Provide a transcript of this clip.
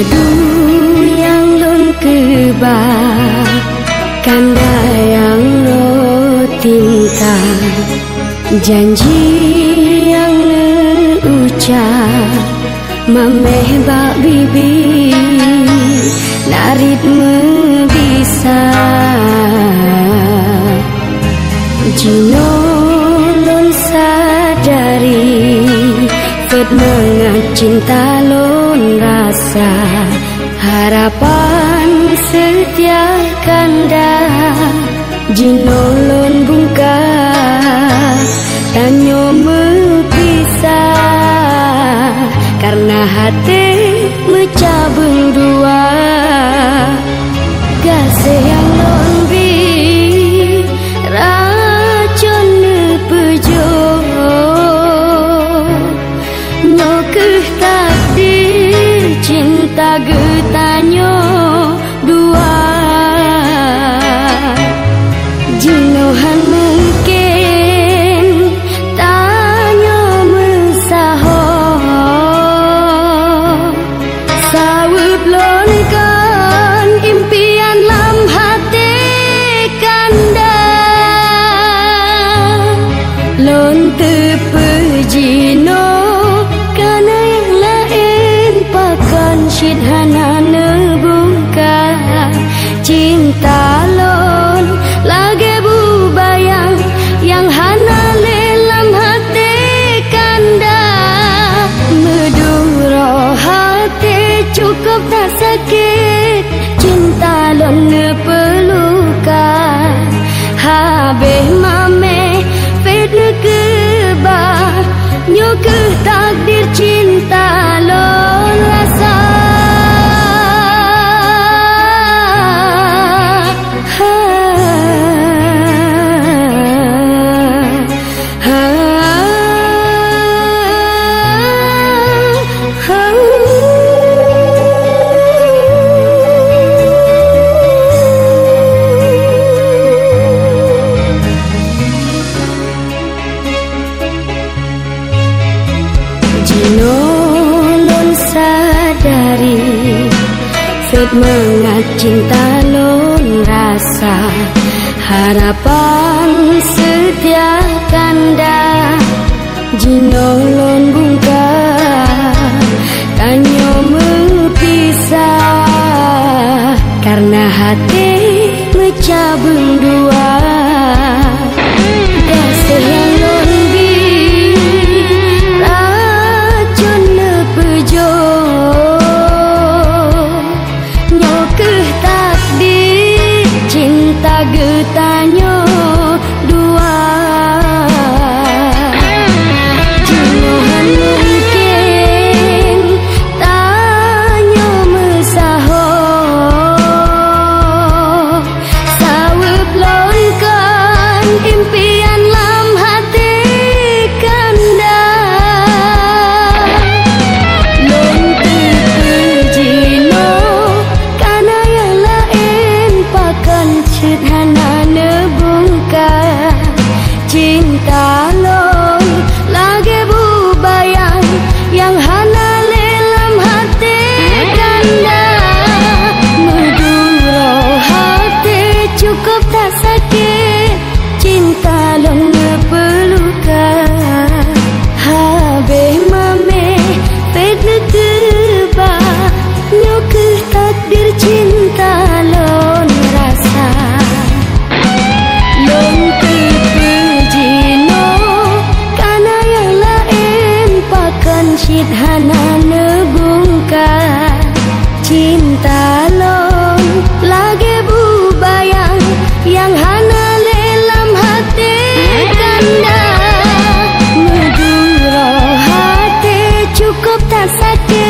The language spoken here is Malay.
Madu yang lon kebak Kanda yang lo tinta Janji yang lo ucap Memeh bak bibi Narit bisa. Jino lon sadari Fit cinta lon rasa. Harapan setia kanda jinolon bungka. Tanyo mepisah karena hati mencabung mengat cinta lon rasa. Harapan setia kanda jinolon bungka. Tanyo mepisah karena hati mencabung dua sederhana negungka cinta long lagi bubayang yang. Hana lelam hati kanda menduro hati cukup tak sakit